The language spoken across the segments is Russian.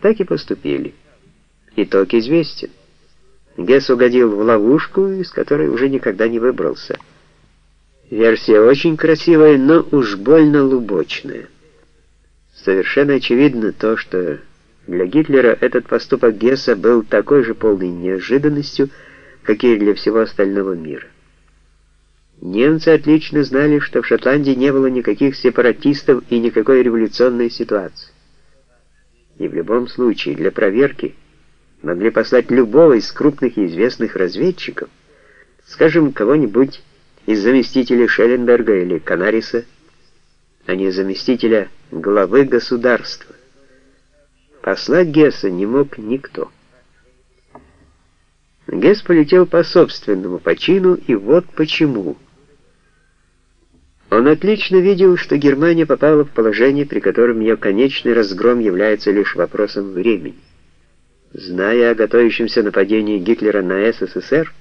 Так и поступили. Итог известен. Гесс угодил в ловушку, из которой уже никогда не выбрался. Версия очень красивая, но уж больно лубочная. Совершенно очевидно то, что для Гитлера этот поступок Гесса был такой же полной неожиданностью, как и для всего остального мира. Немцы отлично знали, что в Шотландии не было никаких сепаратистов и никакой революционной ситуации. И в любом случае для проверки могли послать любого из крупных и известных разведчиков, скажем, кого-нибудь из заместителей Шелленберга или Канариса, а не заместителя главы государства. Послать Гесса не мог никто. Гесс полетел по собственному почину, и вот почему – он отлично видел, что Германия попала в положение, при котором ее конечный разгром является лишь вопросом времени. Зная о готовящемся нападении Гитлера на СССР,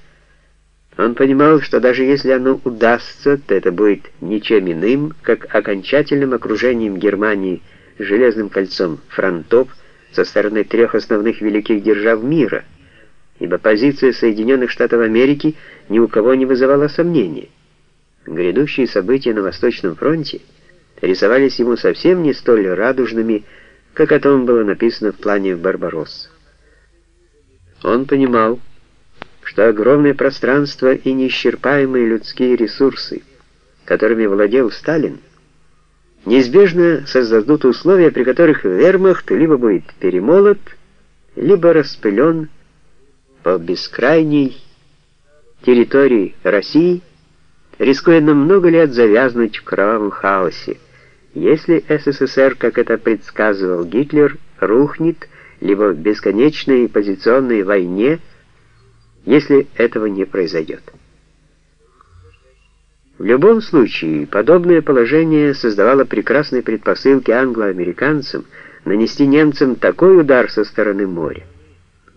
он понимал, что даже если оно удастся, то это будет ничем иным, как окончательным окружением Германии железным кольцом фронтов со стороны трех основных великих держав мира, ибо позиция Соединенных Штатов Америки ни у кого не вызывала сомнений. Грядущие события на Восточном фронте рисовались ему совсем не столь радужными, как о том было написано в плане «Барбаросса». Он понимал, что огромное пространство и неисчерпаемые людские ресурсы, которыми владел Сталин, неизбежно создадут условия, при которых вермахт либо будет перемолот, либо распылен по бескрайней территории России, рискуя на много лет завязнуть в кровавом хаосе, если СССР, как это предсказывал Гитлер, рухнет либо в бесконечной позиционной войне, если этого не произойдет. В любом случае, подобное положение создавало прекрасные предпосылки англо-американцам нанести немцам такой удар со стороны моря,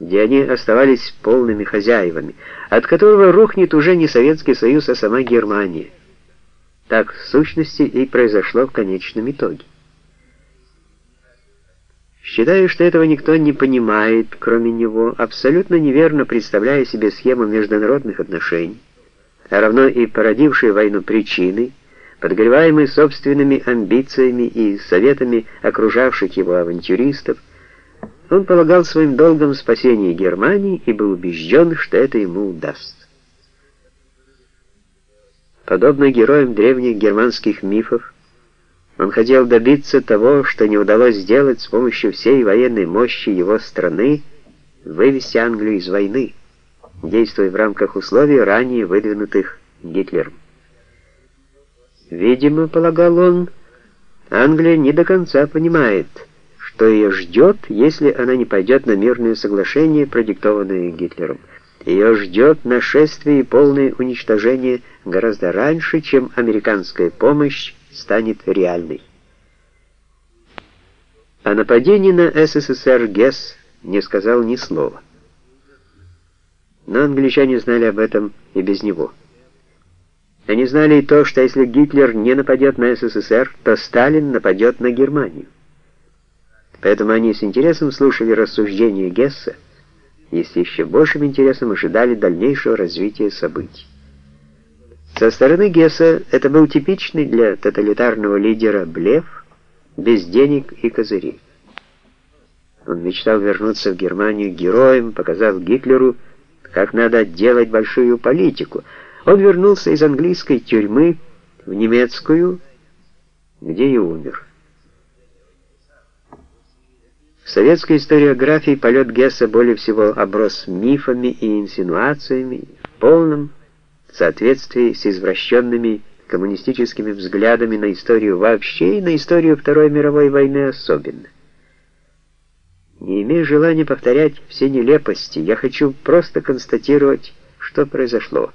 где они оставались полными хозяевами, от которого рухнет уже не Советский Союз, а сама Германия. Так, в сущности, и произошло в конечном итоге. Считаю, что этого никто не понимает, кроме него, абсолютно неверно представляя себе схему международных отношений, а равно и породившие войну причины, подгреваемые собственными амбициями и советами окружавших его авантюристов, он полагал своим долгом спасение Германии и был убежден, что это ему удастся. Подобно героям древних германских мифов, он хотел добиться того, что не удалось сделать с помощью всей военной мощи его страны, вывести Англию из войны, действуя в рамках условий, ранее выдвинутых Гитлером. Видимо, полагал он, Англия не до конца понимает, что ее ждет, если она не пойдет на мирное соглашение, продиктованное Гитлером. Ее ждет нашествие и полное уничтожение гораздо раньше, чем американская помощь станет реальной. О нападении на СССР Гесс не сказал ни слова. Но англичане знали об этом и без него. Они знали и то, что если Гитлер не нападет на СССР, то Сталин нападет на Германию. Поэтому они с интересом слушали рассуждения Гесса и с еще большим интересом ожидали дальнейшего развития событий. Со стороны Гесса это был типичный для тоталитарного лидера блеф, без денег и козырей. Он мечтал вернуться в Германию героем, показав Гитлеру, как надо делать большую политику. Он вернулся из английской тюрьмы в немецкую, где и умер. В советской историографии полет Гесса более всего оброс мифами и инсинуациями в полном соответствии с извращенными коммунистическими взглядами на историю вообще и на историю Второй мировой войны особенно. Не имея желания повторять все нелепости, я хочу просто констатировать, что произошло.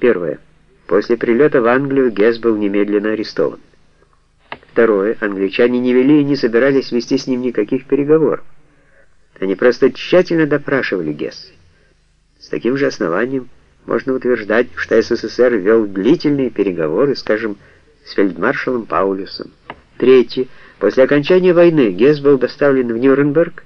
Первое. После прилета в Англию Гесс был немедленно арестован. Второе, англичане не вели и не собирались вести с ним никаких переговоров. Они просто тщательно допрашивали Гесса. С таким же основанием можно утверждать, что СССР вел длительные переговоры, скажем, с фельдмаршалом Паулюсом. Третье, После окончания войны Гесс был доставлен в Нюрнберг,